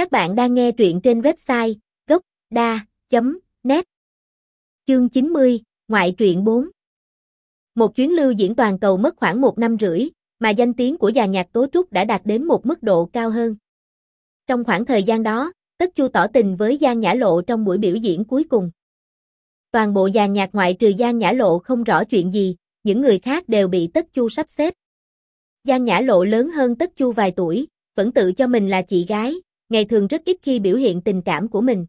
Các bạn đang nghe truyện trên website gốc.da.net Chương 90, Ngoại truyện 4 Một chuyến lưu diễn toàn cầu mất khoảng một năm rưỡi, mà danh tiếng của già nhạc Tố Trúc đã đạt đến một mức độ cao hơn. Trong khoảng thời gian đó, Tất Chu tỏ tình với Giang Nhã Lộ trong buổi biểu diễn cuối cùng. Toàn bộ già nhạc ngoại trừ Giang Nhã Lộ không rõ chuyện gì, những người khác đều bị Tất Chu sắp xếp. Giang Nhã Lộ lớn hơn Tất Chu vài tuổi, vẫn tự cho mình là chị gái, ngày thường rất ít khi biểu hiện tình cảm của mình.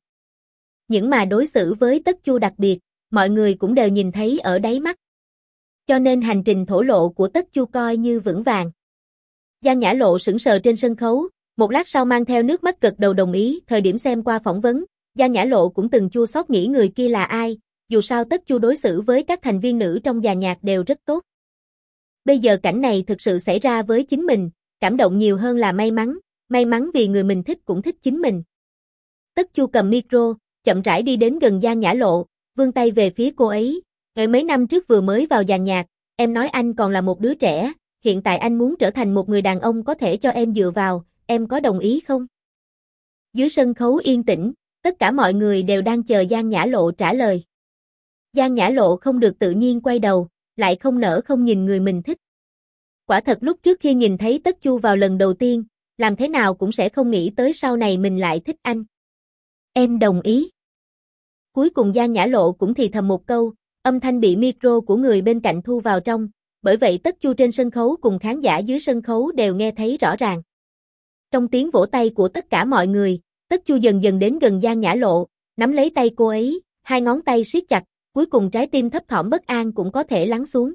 Những mà đối xử với Tất Chu đặc biệt, mọi người cũng đều nhìn thấy ở đáy mắt. Cho nên hành trình thổ lộ của Tất Chu coi như vững vàng. Giang Nhã Lộ sững sờ trên sân khấu, một lát sau mang theo nước mắt cực đầu đồng ý, thời điểm xem qua phỏng vấn, Giang Nhã Lộ cũng từng chua xót nghĩ người kia là ai, dù sao Tất Chu đối xử với các thành viên nữ trong già nhạc đều rất tốt. Bây giờ cảnh này thực sự xảy ra với chính mình, cảm động nhiều hơn là may mắn, may mắn vì người mình thích cũng thích chính mình. Tất Chu cầm micro, chậm rãi đi đến gần Giang Nhã Lộ, vươn tay về phía cô ấy. Ngày mấy năm trước vừa mới vào dàn nhạc, em nói anh còn là một đứa trẻ, hiện tại anh muốn trở thành một người đàn ông có thể cho em dựa vào, em có đồng ý không? Dưới sân khấu yên tĩnh, tất cả mọi người đều đang chờ Giang Nhã Lộ trả lời. Giang Nhã Lộ không được tự nhiên quay đầu, lại không nở không nhìn người mình thích. Quả thật lúc trước khi nhìn thấy Tất Chu vào lần đầu tiên, làm thế nào cũng sẽ không nghĩ tới sau này mình lại thích anh. Em đồng ý. Cuối cùng Giang Nhã Lộ cũng thì thầm một câu, âm thanh bị micro của người bên cạnh thu vào trong, bởi vậy Tất Chu trên sân khấu cùng khán giả dưới sân khấu đều nghe thấy rõ ràng. Trong tiếng vỗ tay của tất cả mọi người, Tất Chu dần dần đến gần Giang Nhã Lộ, nắm lấy tay cô ấy, hai ngón tay siết chặt, cuối cùng trái tim thấp thỏm bất an cũng có thể lắng xuống.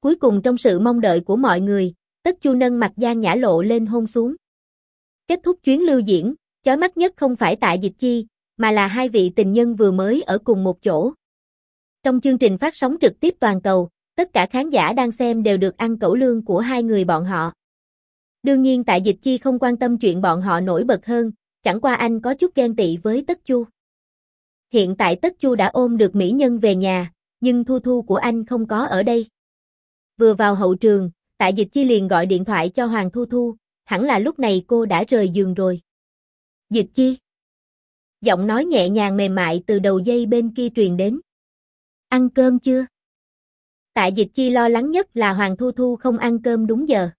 Cuối cùng trong sự mong đợi của mọi người, Tất Chu nâng mặt Giang Nhã Lộ lên hôn xuống. Kết thúc chuyến lưu diễn, chói mắt nhất không phải tại dịch chi, mà là hai vị tình nhân vừa mới ở cùng một chỗ. Trong chương trình phát sóng trực tiếp toàn cầu, tất cả khán giả đang xem đều được ăn cẩu lương của hai người bọn họ. Đương nhiên tại dịch chi không quan tâm chuyện bọn họ nổi bật hơn, chẳng qua anh có chút ghen tị với Tất Chu. Hiện tại Tất Chu đã ôm được mỹ nhân về nhà, nhưng Thu Thu của anh không có ở đây. Vừa vào hậu trường, tại dịch chi liền gọi điện thoại cho Hoàng Thu Thu, hẳn là lúc này cô đã rời giường rồi. Dịch chi. Giọng nói nhẹ nhàng mềm mại từ đầu dây bên kia truyền đến. Ăn cơm chưa? Tại dịch chi lo lắng nhất là Hoàng Thu Thu không ăn cơm đúng giờ.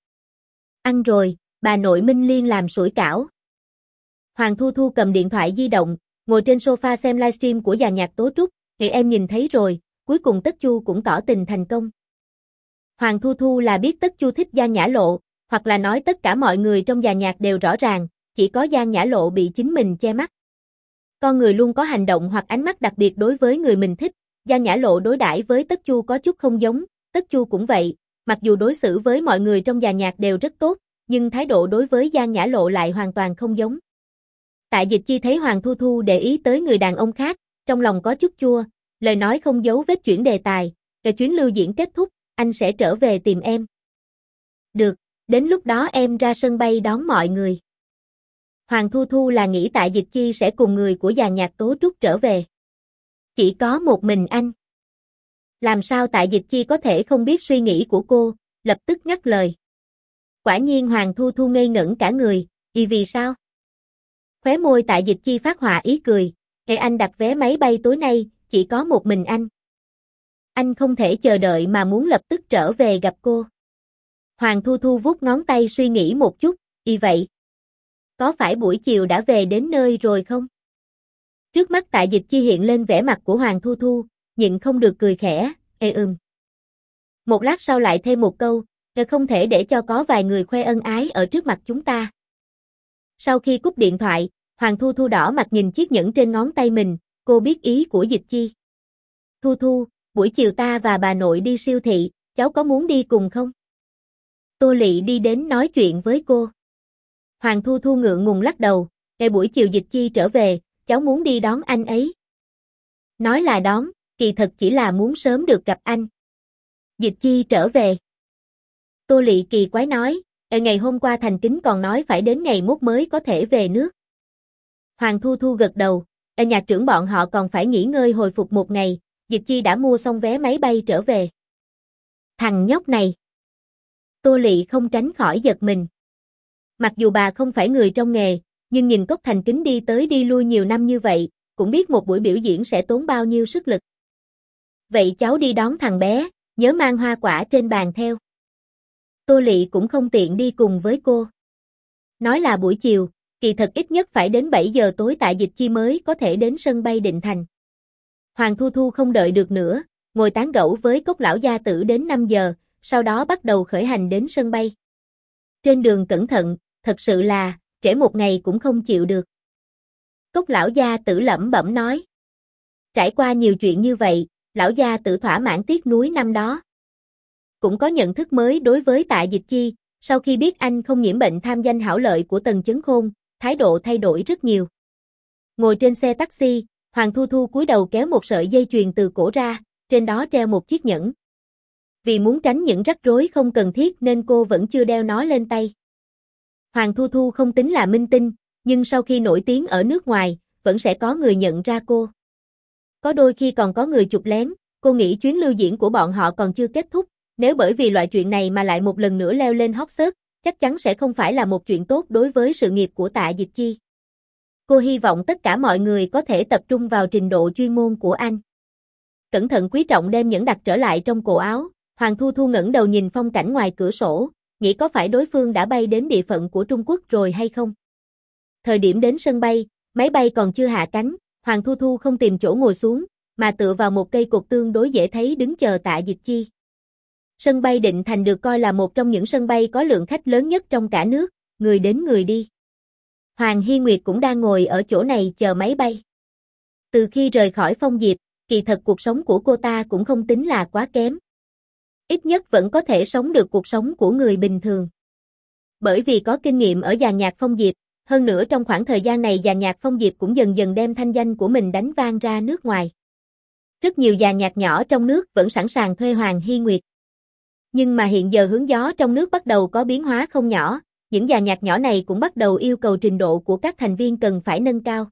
Ăn rồi, bà nội Minh Liên làm sủi cảo. Hoàng Thu Thu cầm điện thoại di động, ngồi trên sofa xem livestream của già nhạc Tố Trúc, thì em nhìn thấy rồi, cuối cùng Tất Chu cũng tỏ tình thành công. Hoàng Thu Thu là biết Tất Chu thích Giang Nhã Lộ, hoặc là nói tất cả mọi người trong già nhạc đều rõ ràng, chỉ có Giang Nhã Lộ bị chính mình che mắt. Con người luôn có hành động hoặc ánh mắt đặc biệt đối với người mình thích, Giang Nhã Lộ đối đãi với Tất Chu có chút không giống, Tất Chu cũng vậy, mặc dù đối xử với mọi người trong già nhạc đều rất tốt, nhưng thái độ đối với Giang Nhã Lộ lại hoàn toàn không giống. Tại dịch chi thấy Hoàng Thu Thu để ý tới người đàn ông khác, trong lòng có chút chua, lời nói không giấu vết chuyển đề tài, cái chuyến lưu diễn kết thúc, anh sẽ trở về tìm em. Được, đến lúc đó em ra sân bay đón mọi người. Hoàng Thu Thu là nghĩ tại dịch chi sẽ cùng người của già nhạc tố trúc trở về. Chỉ có một mình anh. Làm sao tại dịch chi có thể không biết suy nghĩ của cô, lập tức ngắt lời. Quả nhiên Hoàng Thu Thu ngây ngẩn cả người, y vì sao? Khóe môi tại dịch chi phát họa ý cười, Hệ anh đặt vé máy bay tối nay, chỉ có một mình anh. Anh không thể chờ đợi mà muốn lập tức trở về gặp cô. Hoàng Thu Thu vuốt ngón tay suy nghĩ một chút, y vậy. Có phải buổi chiều đã về đến nơi rồi không? Trước mắt tại dịch chi hiện lên vẻ mặt của Hoàng Thu Thu, nhịn không được cười khẽ, ê ừm. Một lát sau lại thêm một câu, không thể để cho có vài người khoe ân ái ở trước mặt chúng ta. Sau khi cúp điện thoại, Hoàng Thu Thu đỏ mặt nhìn chiếc nhẫn trên ngón tay mình, cô biết ý của Dịch Chi. Thu Thu, buổi chiều ta và bà nội đi siêu thị, cháu có muốn đi cùng không? Tô Lị đi đến nói chuyện với cô. Hoàng Thu Thu ngượng ngùng lắc đầu, ngày buổi chiều Dịch Chi trở về, cháu muốn đi đón anh ấy. Nói là đón, kỳ thật chỉ là muốn sớm được gặp anh. Dịch Chi trở về. Tô Lị kỳ quái nói, ở ngày hôm qua Thành Kính còn nói phải đến ngày mốt mới có thể về nước. Hoàng Thu Thu gật đầu, ở nhà trưởng bọn họ còn phải nghỉ ngơi hồi phục một ngày, Dịch Chi đã mua xong vé máy bay trở về. Thằng nhóc này. Tô Lị không tránh khỏi giật mình. Mặc dù bà không phải người trong nghề, nhưng nhìn Cốc Thành Kính đi tới đi lui nhiều năm như vậy, cũng biết một buổi biểu diễn sẽ tốn bao nhiêu sức lực. Vậy cháu đi đón thằng bé, nhớ mang hoa quả trên bàn theo. Tô Lị cũng không tiện đi cùng với cô. Nói là buổi chiều, kỳ thật ít nhất phải đến 7 giờ tối tại dịch chi mới có thể đến sân bay Định Thành. Hoàng Thu Thu không đợi được nữa, ngồi tán gẫu với cốc lão gia tử đến 5 giờ, sau đó bắt đầu khởi hành đến sân bay. Trên đường cẩn thận, thật sự là, trễ một ngày cũng không chịu được. Cốc lão gia tử lẩm bẩm nói. Trải qua nhiều chuyện như vậy, lão gia tử thỏa mãn tiếc núi năm đó. Cũng có nhận thức mới đối với tạ dịch chi, sau khi biết anh không nhiễm bệnh tham danh hảo lợi của Tần Chấn Khôn, thái độ thay đổi rất nhiều. Ngồi trên xe taxi, Hoàng Thu Thu cúi đầu kéo một sợi dây chuyền từ cổ ra, trên đó treo một chiếc nhẫn. Vì muốn tránh những rắc rối không cần thiết nên cô vẫn chưa đeo nó lên tay. Hoàng Thu Thu không tính là minh tinh, nhưng sau khi nổi tiếng ở nước ngoài, vẫn sẽ có người nhận ra cô. Có đôi khi còn có người chụp lén, cô nghĩ chuyến lưu diễn của bọn họ còn chưa kết thúc, nếu bởi vì loại chuyện này mà lại một lần nữa leo lên hóc search, chắc chắn sẽ không phải là một chuyện tốt đối với sự nghiệp của tạ dịch chi. Cô hy vọng tất cả mọi người có thể tập trung vào trình độ chuyên môn của anh. Cẩn thận quý trọng đem những đặt trở lại trong cổ áo, Hoàng Thu Thu ngẩng đầu nhìn phong cảnh ngoài cửa sổ, nghĩ có phải đối phương đã bay đến địa phận của Trung Quốc rồi hay không. Thời điểm đến sân bay, máy bay còn chưa hạ cánh, Hoàng Thu Thu không tìm chỗ ngồi xuống, mà tựa vào một cây cột tương đối dễ thấy đứng chờ tạ dịch chi. Sân bay Định Thành được coi là một trong những sân bay có lượng khách lớn nhất trong cả nước, người đến người đi. Hoàng Hy Nguyệt cũng đang ngồi ở chỗ này chờ máy bay. Từ khi rời khỏi phong diệp, kỳ thật cuộc sống của cô ta cũng không tính là quá kém. Ít nhất vẫn có thể sống được cuộc sống của người bình thường. Bởi vì có kinh nghiệm ở dàn nhạc phong diệp, hơn nữa trong khoảng thời gian này dàn nhạc phong diệp cũng dần dần đem thanh danh của mình đánh vang ra nước ngoài. Rất nhiều dàn nhạc nhỏ trong nước vẫn sẵn sàng thuê Hoàng Hy Nguyệt. Nhưng mà hiện giờ hướng gió trong nước bắt đầu có biến hóa không nhỏ, những dàn nhạc nhỏ này cũng bắt đầu yêu cầu trình độ của các thành viên cần phải nâng cao.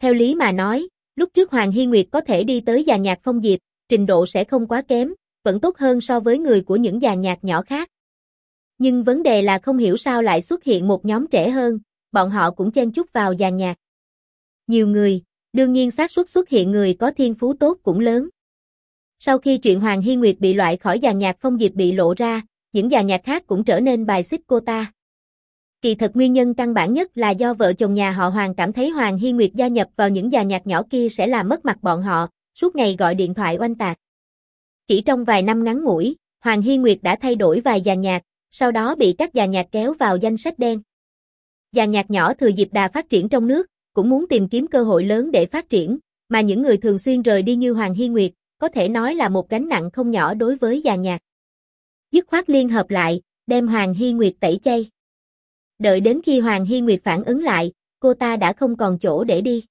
Theo lý mà nói, lúc trước Hoàng Hy Nguyệt có thể đi tới dàn nhạc phong diệp, trình độ sẽ không quá kém, vẫn tốt hơn so với người của những dàn nhạc nhỏ khác. Nhưng vấn đề là không hiểu sao lại xuất hiện một nhóm trẻ hơn, bọn họ cũng chen chúc vào dàn nhạc. Nhiều người, đương nhiên xác suất xuất hiện người có thiên phú tốt cũng lớn. Sau khi chuyện Hoàng Hy Nguyệt bị loại khỏi dàn nhạc phong diệp bị lộ ra, những dàn nhạc khác cũng trở nên bài xích cô ta. Kỳ thật nguyên nhân căn bản nhất là do vợ chồng nhà họ Hoàng cảm thấy Hoàng Hy Nguyệt gia nhập vào những già nhạc nhỏ kia sẽ làm mất mặt bọn họ, suốt ngày gọi điện thoại oanh tạc. Chỉ trong vài năm ngắn ngủi, Hoàng Hy Nguyệt đã thay đổi vài già nhạc, sau đó bị các già nhạc kéo vào danh sách đen. Già nhạc nhỏ thừa dịp đà phát triển trong nước, cũng muốn tìm kiếm cơ hội lớn để phát triển, mà những người thường xuyên rời đi như Hoàng Hy Nguyệt, có thể nói là một gánh nặng không nhỏ đối với già nhạc. Dứt khoát liên hợp lại, đem Hoàng Hy Nguyệt tẩy chay. Đợi đến khi Hoàng Hy Nguyệt phản ứng lại, cô ta đã không còn chỗ để đi.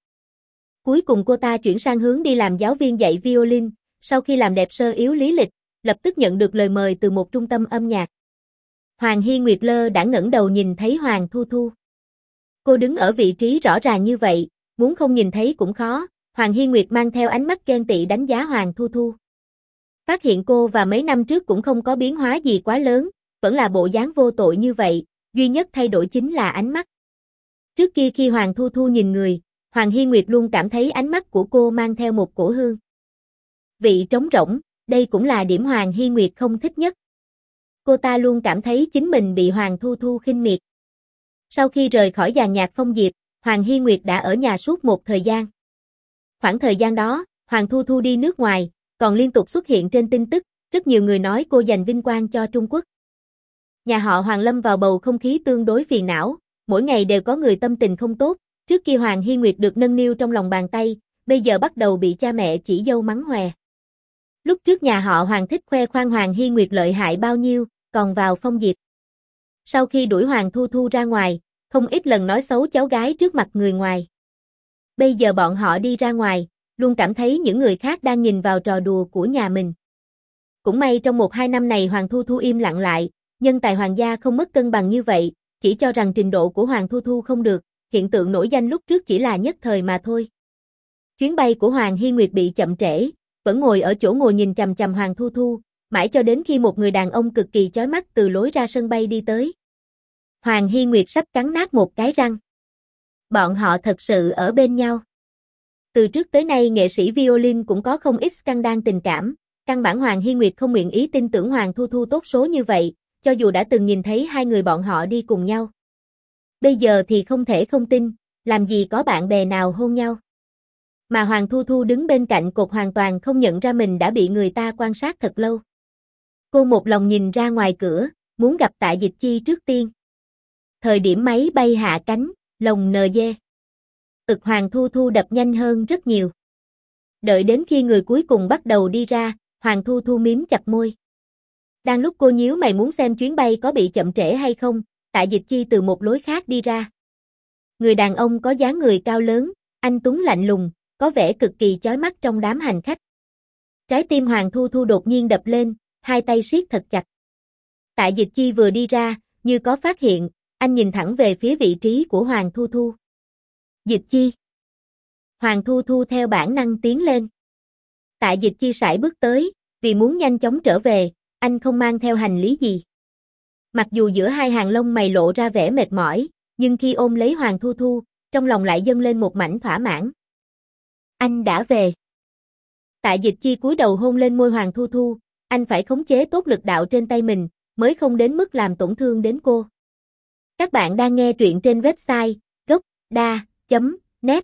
Cuối cùng cô ta chuyển sang hướng đi làm giáo viên dạy violin, sau khi làm đẹp sơ yếu lý lịch, lập tức nhận được lời mời từ một trung tâm âm nhạc. Hoàng Hy Nguyệt Lơ đã ngẩng đầu nhìn thấy Hoàng Thu Thu. Cô đứng ở vị trí rõ ràng như vậy, muốn không nhìn thấy cũng khó, Hoàng Hy Nguyệt mang theo ánh mắt ghen tị đánh giá Hoàng Thu Thu. Phát hiện cô và mấy năm trước cũng không có biến hóa gì quá lớn, vẫn là bộ dáng vô tội như vậy, duy nhất thay đổi chính là ánh mắt. Trước kia khi Hoàng Thu Thu nhìn người, Hoàng Hy Nguyệt luôn cảm thấy ánh mắt của cô mang theo một cổ hương. Vị trống rỗng, đây cũng là điểm Hoàng Hy Nguyệt không thích nhất. Cô ta luôn cảm thấy chính mình bị Hoàng Thu Thu khinh miệt. Sau khi rời khỏi dàn nhạc phong diệp, Hoàng Hy Nguyệt đã ở nhà suốt một thời gian. Khoảng thời gian đó, Hoàng Thu Thu đi nước ngoài, còn liên tục xuất hiện trên tin tức, rất nhiều người nói cô dành vinh quang cho Trung Quốc. Nhà họ Hoàng Lâm vào bầu không khí tương đối phiền não, mỗi ngày đều có người tâm tình không tốt, trước kia Hoàng Hy Nguyệt được nâng niu trong lòng bàn tay, bây giờ bắt đầu bị cha mẹ chỉ dâu mắng hòe. Lúc trước nhà họ Hoàng thích khoe khoang Hoàng Hy Nguyệt lợi hại bao nhiêu, còn vào phong diệp. Sau khi đuổi Hoàng Thu Thu ra ngoài, không ít lần nói xấu cháu gái trước mặt người ngoài. Bây giờ bọn họ đi ra ngoài, luôn cảm thấy những người khác đang nhìn vào trò đùa của nhà mình. Cũng may trong một hai năm này Hoàng Thu Thu im lặng lại, nhân tài hoàng gia không mất cân bằng như vậy, chỉ cho rằng trình độ của Hoàng Thu Thu không được, hiện tượng nổi danh lúc trước chỉ là nhất thời mà thôi. Chuyến bay của Hoàng Hy Nguyệt bị chậm trễ, vẫn ngồi ở chỗ ngồi nhìn chằm chằm Hoàng Thu Thu, mãi cho đến khi một người đàn ông cực kỳ chói mắt từ lối ra sân bay đi tới. Hoàng Hy Nguyệt sắp cắn nát một cái răng. Bọn họ thật sự ở bên nhau. Từ trước tới nay nghệ sĩ violin cũng có không ít scandal tình cảm, căn bản Hoàng Hy Nguyệt không nguyện ý tin tưởng Hoàng Thu Thu tốt số như vậy, cho dù đã từng nhìn thấy hai người bọn họ đi cùng nhau. Bây giờ thì không thể không tin, làm gì có bạn bè nào hôn nhau. Mà Hoàng Thu Thu đứng bên cạnh cột hoàn toàn không nhận ra mình đã bị người ta quan sát thật lâu. Cô một lòng nhìn ra ngoài cửa, muốn gặp tại dịch chi trước tiên. Thời điểm máy bay hạ cánh, lồng nờ dê. Ực Hoàng Thu Thu đập nhanh hơn rất nhiều. Đợi đến khi người cuối cùng bắt đầu đi ra, Hoàng Thu Thu miếm chặt môi. Đang lúc cô nhíu mày muốn xem chuyến bay có bị chậm trễ hay không, tại dịch chi từ một lối khác đi ra. Người đàn ông có dáng người cao lớn, anh Tuấn lạnh lùng, có vẻ cực kỳ chói mắt trong đám hành khách. Trái tim Hoàng Thu Thu đột nhiên đập lên, hai tay siết thật chặt. Tại dịch chi vừa đi ra, như có phát hiện, anh nhìn thẳng về phía vị trí của Hoàng Thu Thu. Dịch chi. Hoàng Thu Thu theo bản năng tiến lên. Tại dịch chi sải bước tới, vì muốn nhanh chóng trở về, anh không mang theo hành lý gì. Mặc dù giữa hai hàng lông mày lộ ra vẻ mệt mỏi, nhưng khi ôm lấy Hoàng Thu Thu, trong lòng lại dâng lên một mảnh thỏa mãn. Anh đã về. Tại dịch chi cúi đầu hôn lên môi Hoàng Thu Thu, anh phải khống chế tốt lực đạo trên tay mình, mới không đến mức làm tổn thương đến cô. Các bạn đang nghe truyện trên website gocda.net